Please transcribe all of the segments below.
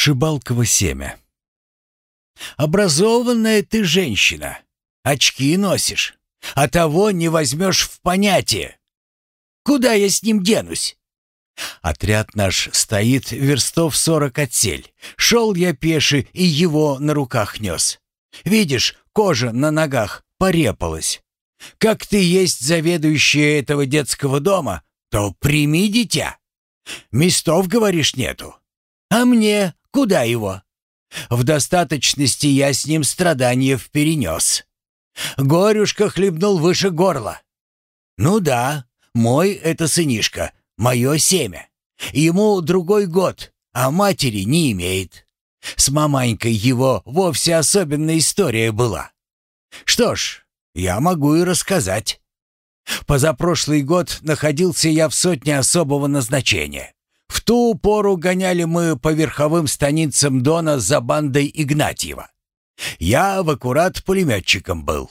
Шибалково семя. «Образованная ты женщина. Очки носишь, а того не возьмешь в понятие. Куда я с ним денусь?» Отряд наш стоит верстов сорок отсель. Шел я пеше и его на руках нес. Видишь, кожа на ногах порепалась. Как ты есть заведующая этого детского дома, то прими дитя. Местов, говоришь, нету. А мне куда его? В достаточности я с ним страдания перенес. Горюшка хлебнул выше горла. Ну да, мой это сынишка, мое семя. Ему другой год, а матери не имеет. С маманькой его вовсе особенная история была. Что ж, я могу и рассказать. Позапрошлый год находился я в сотне особого назначения. В ту пору гоняли мы по верховым станицам Дона за бандой Игнатьева. Я в аккурат пулеметчиком был.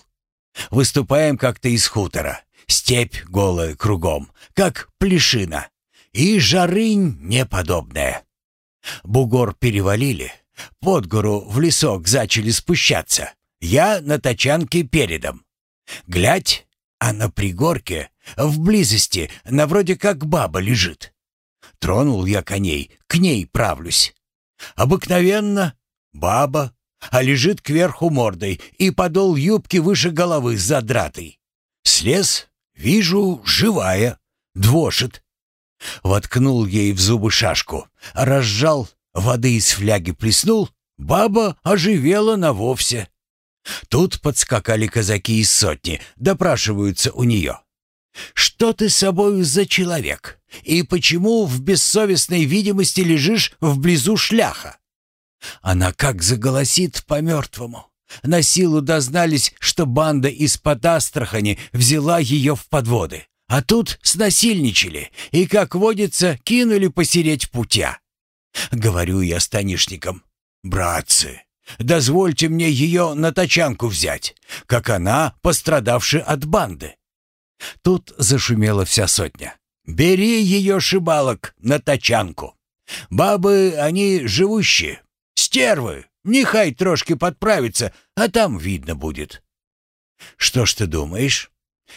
Выступаем как-то из хутора. Степь голая кругом, как плешина. И жарынь неподобная. Бугор перевалили. Под гору в лесок зачали спущаться. Я на тачанке передом. Глядь, а на пригорке, в близости, на вроде как баба лежит. Тронул я коней, к ней правлюсь. Обыкновенно баба, а лежит кверху мордой и подол юбки выше головы задратый. Слез, вижу, живая, двошит. Воткнул ей в зубы шашку, разжал, воды из фляги плеснул, баба оживела на вовсе. Тут подскакали казаки из сотни, допрашиваются у нее. «Что ты собою за человек? И почему в бессовестной видимости лежишь вблизу шляха?» Она как заголосит по-мертвому. На силу дознались, что банда из-под Астрахани взяла ее в подводы. А тут снасильничали и, как водится, кинули посереть путя. Говорю я станишникам, братцы, дозвольте мне ее на тачанку взять, как она, пострадавшая от банды. Тут зашумела вся сотня. «Бери ее, шибалок, на тачанку. Бабы, они живущие, стервы, нехай трошки подправится, а там видно будет». «Что ж ты думаешь?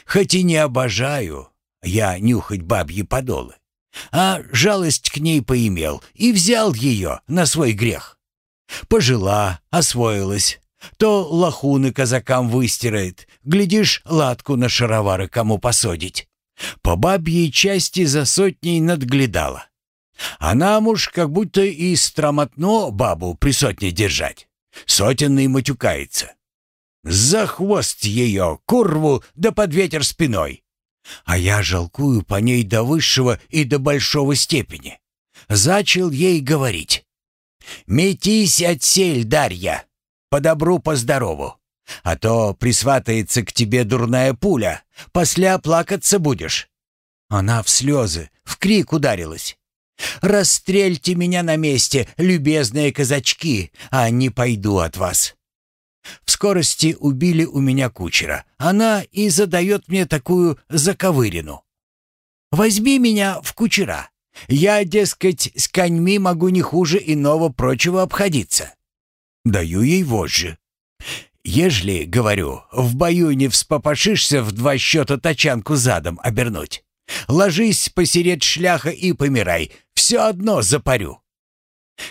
Хоть и не обожаю я нюхать бабьи подолы, а жалость к ней поимел и взял ее на свой грех. Пожила, освоилась, то лохуны казакам выстирает, глядишь, латку на шаровары кому посадить. По бабьей части за сотней надглядала. А нам уж как будто и стромотно бабу при сотне держать. Сотенный матюкается. За хвост ее, курву, да под ветер спиной. А я жалкую по ней до высшего и до большого степени. Зачал ей говорить. «Метись отсель, Дарья!» По добру, по здорову. А то присватается к тебе дурная пуля, после плакаться будешь». Она в слезы, в крик ударилась. «Расстрельте меня на месте, любезные казачки, а не пойду от вас». В скорости убили у меня кучера. Она и задает мне такую заковырину. «Возьми меня в кучера. Я, дескать, с коньми могу не хуже иного прочего обходиться. Даю ей вожжи. Ежели, говорю, в бою не вспопошишься в два счета тачанку задом обернуть. Ложись посереть шляха и помирай, все одно запарю.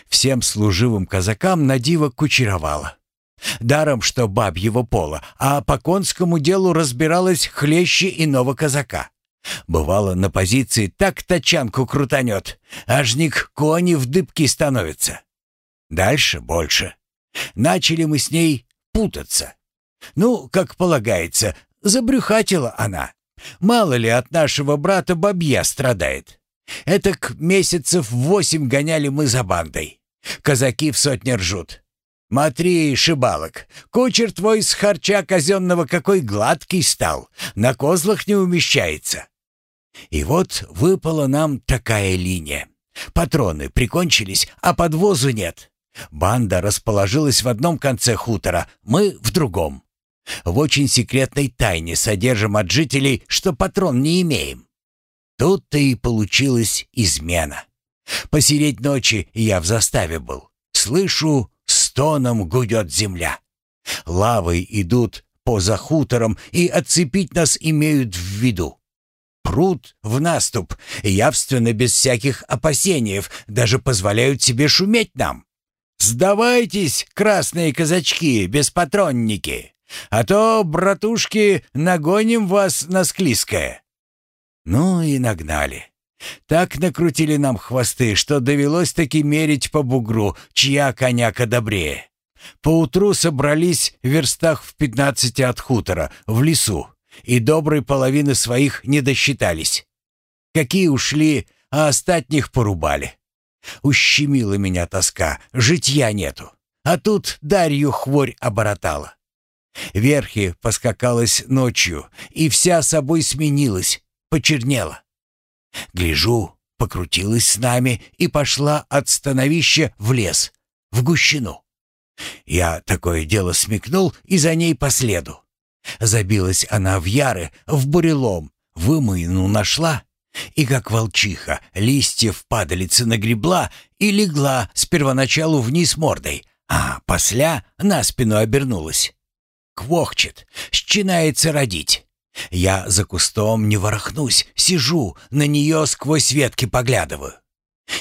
Всем служивым казакам на диво кучеровала. Даром, что баб его пола, а по конскому делу разбиралась хлеще иного казака. Бывало, на позиции так тачанку крутанет, ажник кони в дыбки становится. Дальше больше. Начали мы с ней путаться. Ну, как полагается, забрюхатила она. Мало ли от нашего брата бабья страдает. Этак месяцев восемь гоняли мы за бандой. Казаки в сотне ржут. «Матри, шибалок, кучер твой с харча казенного какой гладкий стал, на козлах не умещается». И вот выпала нам такая линия. Патроны прикончились, а подвозу нет. Банда расположилась в одном конце хутора, мы в другом. В очень секретной тайне содержим от жителей, что патрон не имеем. Тут-то и получилась измена. Посередь ночи я в заставе был. Слышу, стоном гудет земля. Лавой идут поза хутором и отцепить нас имеют в виду. Прут в наступ, явственно без всяких опасений, даже позволяют себе шуметь нам. «Сдавайтесь, красные казачки, беспатронники, а то, братушки, нагоним вас на склизкое». Ну и нагнали. Так накрутили нам хвосты, что довелось таки мерить по бугру, чья коняка добрее. Поутру собрались в верстах в пятнадцати от хутора, в лесу, и доброй половины своих не досчитались. Какие ушли, а остатних порубали. Ущемила меня тоска, житья нету. А тут Дарью хворь оборотала. Верхи поскакалась ночью, и вся собой сменилась, почернела. Гляжу, покрутилась с нами и пошла от становища в лес, в гущину. Я такое дело смекнул и за ней по следу. Забилась она в яры, в бурелом, вымоину нашла, и как волчиха листьев падалицы нагребла и легла с первоначалу вниз мордой, а после на спину обернулась. Квохчет, счинается родить. Я за кустом не ворохнусь, сижу, на нее сквозь ветки поглядываю.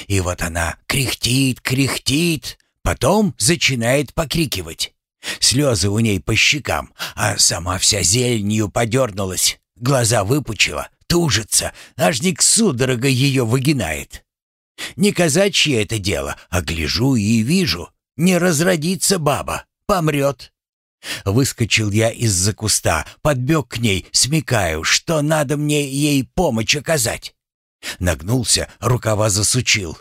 И вот она кряхтит, кряхтит, потом начинает покрикивать. Слезы у ней по щекам, а сама вся зеленью подернулась, глаза выпучила, тужится, аж не к судорога ее выгинает. Не казачье это дело, а гляжу и вижу, не разродится баба, помрет. Выскочил я из-за куста, подбег к ней, смекаю, что надо мне ей помощь оказать. Нагнулся, рукава засучил.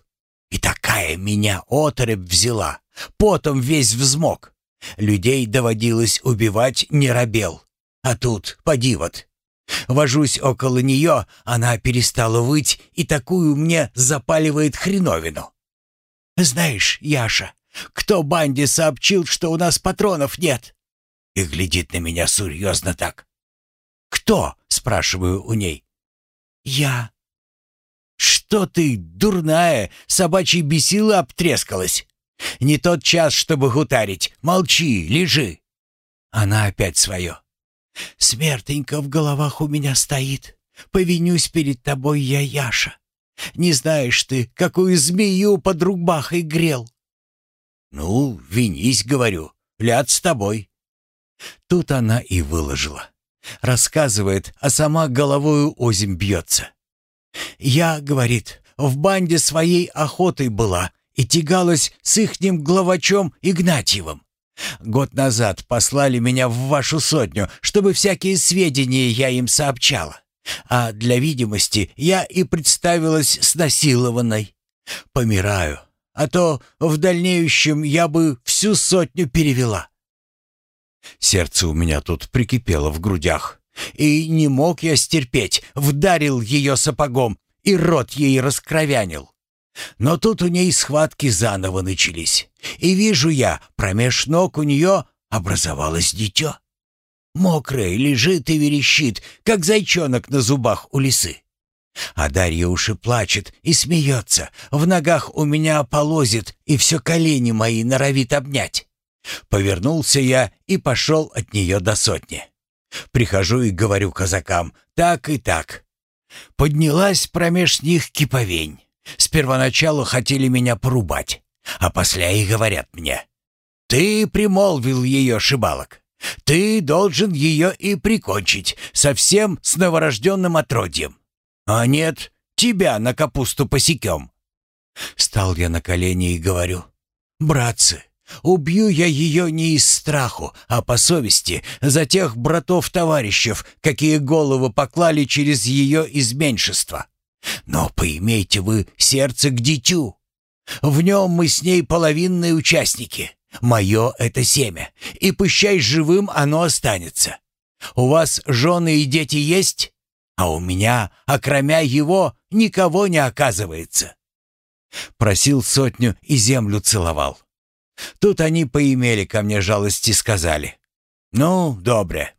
И такая меня оторопь взяла, потом весь взмок. Людей доводилось убивать, не робел. А тут, поди вот. Вожусь около нее, она перестала выть и такую мне запаливает хреновину. «Знаешь, Яша, кто банде сообщил, что у нас патронов нет?» И глядит на меня серьезно так. «Кто?» — спрашиваю у ней. «Я». «Что ты, дурная, собачьей бесила обтрескалась? Не тот час, чтобы гутарить. Молчи, лежи». Она опять свое. «Смертенько в головах у меня стоит. Повинюсь перед тобой я, Яша. Не знаешь ты, какую змею под рубахой грел». «Ну, винись, — говорю, — ляд с тобой». Тут она и выложила. Рассказывает, а сама головою озим бьется. «Я, — говорит, — в банде своей охотой была и тягалась с ихним главачом Игнатьевым. Год назад послали меня в вашу сотню, чтобы всякие сведения я им сообщала. А для видимости я и представилась снасилованной. Помираю, а то в дальнейшем я бы всю сотню перевела. Сердце у меня тут прикипело в грудях. И не мог я стерпеть, вдарил ее сапогом и рот ей раскровянил. Но тут у ней схватки заново начались. И вижу я, промеж ног у нее образовалось дитё. Мокрое лежит и верещит, как зайчонок на зубах у лисы. А Дарья уж и плачет и смеется, в ногах у меня полозит и все колени мои норовит обнять. Повернулся я и пошел от нее до сотни. Прихожу и говорю казакам, так и так. Поднялась промеж них киповень. С первоначалу хотели меня порубать, а после и говорят мне, «Ты примолвил ее, шибалок. Ты должен ее и прикончить, совсем с новорожденным отродьем. А нет, тебя на капусту посекем». Стал я на колени и говорю, «Братцы, Убью я ее не из страху, а по совести за тех братов-товарищев, какие головы поклали через ее изменьшество. Но поимейте вы сердце к дитю. В нем мы с ней половинные участники. Мое — это семя, и пущай живым оно останется. У вас жены и дети есть, а у меня, окромя его, никого не оказывается. Просил сотню и землю целовал. Тут они поимели ко мне жалости сказали. «Ну, добре.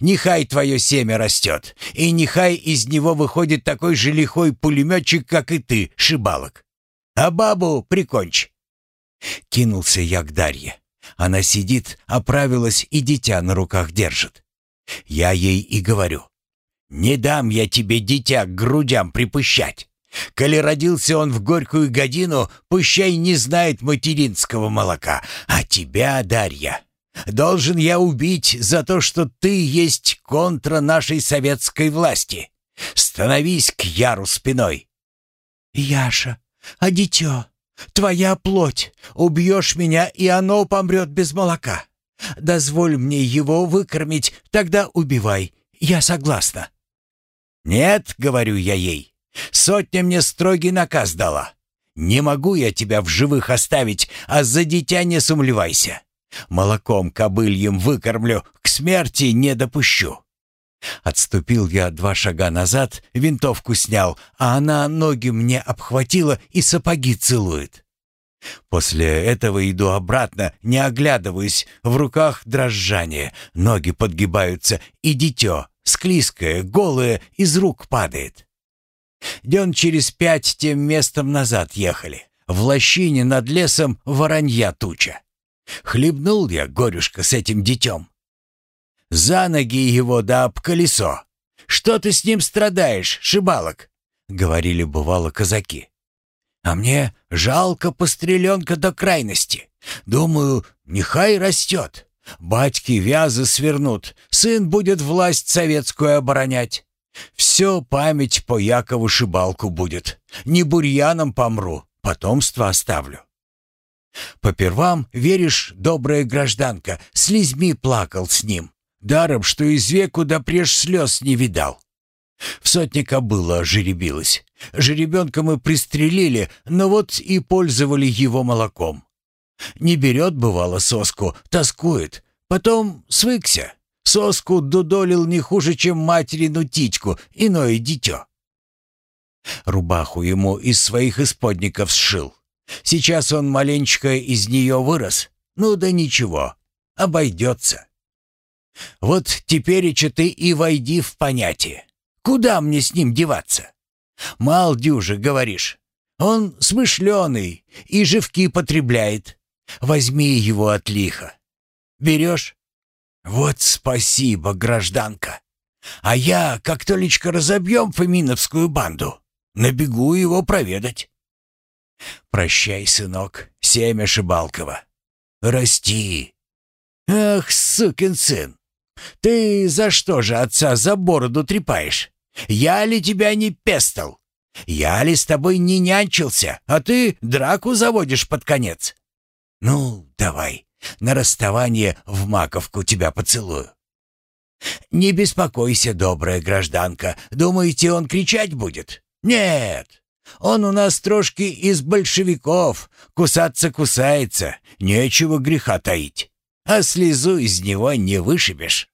Нехай твое семя растет, и нехай из него выходит такой же лихой пулеметчик, как и ты, шибалок. А бабу прикончь». Кинулся я к Дарье. Она сидит, оправилась и дитя на руках держит. Я ей и говорю. «Не дам я тебе дитя к грудям припущать. Коли родился он в горькую годину, пущай не знает материнского молока. А тебя, Дарья, должен я убить за то, что ты есть контра нашей советской власти. Становись к Яру спиной». «Яша, а дитё? Твоя плоть. Убьешь меня, и оно помрет без молока. Дозволь мне его выкормить, тогда убивай. Я согласна». «Нет», — говорю я ей, — «сотня мне строгий наказ дала. Не могу я тебя в живых оставить, а за дитя не сумлевайся. Молоком кобыльем выкормлю, к смерти не допущу». Отступил я два шага назад, винтовку снял, а она ноги мне обхватила и сапоги целует. После этого иду обратно, не оглядываясь, в руках дрожжание, ноги подгибаются, и дитё, склизкое, голое, из рук падает. Дён через пять тем местом назад ехали. В лощине над лесом воронья туча. Хлебнул я, горюшка, с этим детем. За ноги его да об колесо. Что ты с ним страдаешь, шибалок?» — говорили бывало казаки. «А мне жалко постреленка до крайности. Думаю, нехай растет. Батьки вязы свернут, сын будет власть советскую оборонять. Все память по Якову Шибалку будет. Не бурьяном помру, потомство оставлю. Попервам, веришь, добрая гражданка, слезьми плакал с ним. Даром, что из веку да преж слез не видал. В сотне кобыла жеребилась. Жеребенка мы пристрелили, но вот и пользовали его молоком. Не берет, бывало, соску, тоскует. Потом свыкся. Соску дудолил не хуже, чем материну титьку, иное дитё. Рубаху ему из своих исподников сшил. Сейчас он маленечко из нее вырос. Ну да ничего, обойдется. Вот тепереча ты и войди в понятие. Куда мне с ним деваться? Мал дюже, говоришь. Он смышленый и живки потребляет. Возьми его от лиха. Берешь? Вот спасибо, гражданка. А я, как толечко разобьем Фоминовскую банду, набегу его проведать. Прощай, сынок, семя Шибалкова. Расти. Ах, сукин сын. «Ты за что же отца за бороду трепаешь? Я ли тебя не пестал? Я ли с тобой не нянчился, а ты драку заводишь под конец? Ну, давай, на расставание в маковку тебя поцелую». «Не беспокойся, добрая гражданка. Думаете, он кричать будет?» «Нет, он у нас трошки из большевиков. Кусаться кусается, нечего греха таить. А слезу из него не вышибешь».